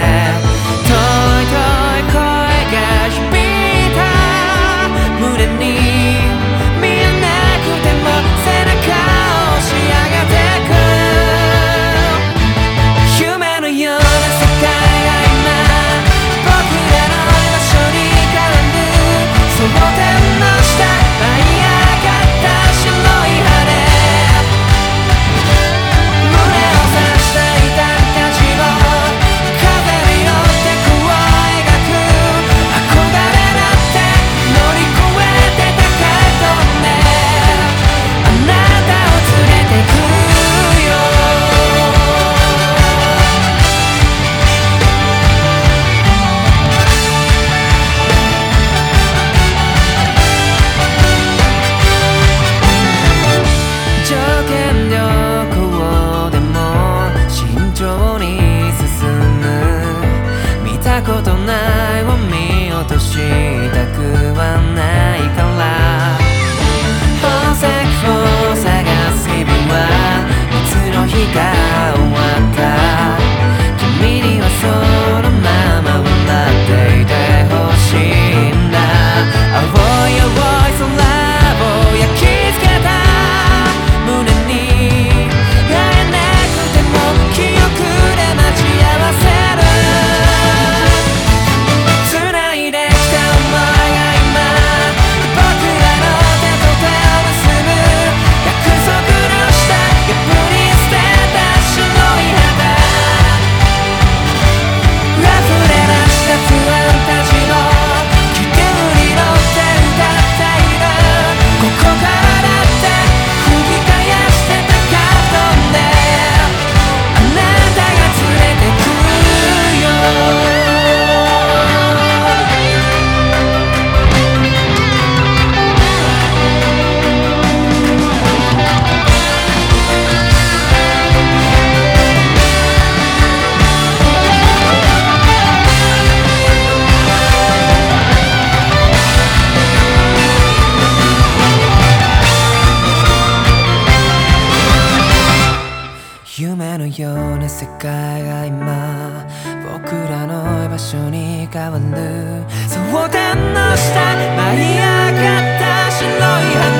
bad. ような世界が今僕らの居場所に変わる。蒼天の下舞い上がった白い花